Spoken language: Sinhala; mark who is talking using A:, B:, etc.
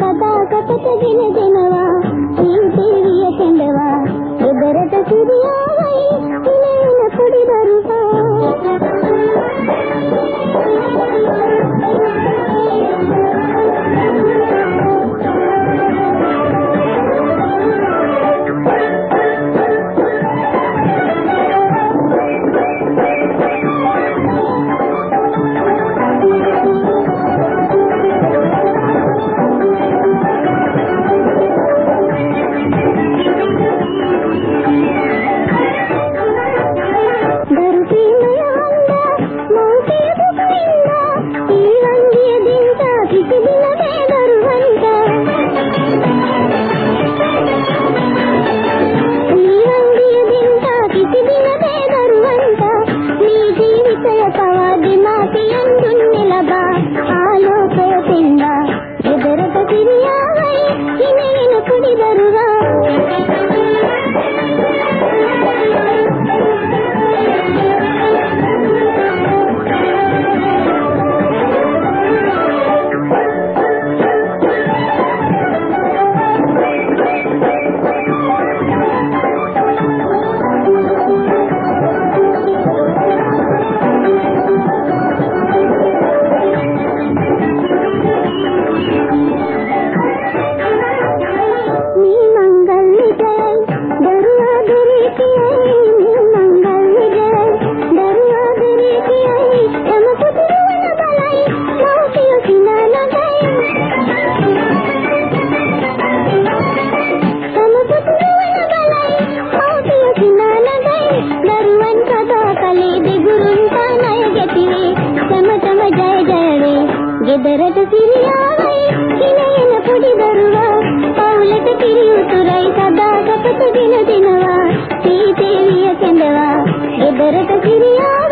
A: ಕಥಾ ಕಥೆ ದಿನ ದಿನವಾ ಈ ದೇವಿಯ ತಂಡವಾ ಎದರದ ಸಿರಿಯಾ வருவார் ගෙදරට සිරියාවයි කිලයන පොඩි දරුවා පවුලට පිරියුතුරයි සදා කැපත දින දිනවා සීතේවිය කැඳවා ගෙදරට සිරියාවයි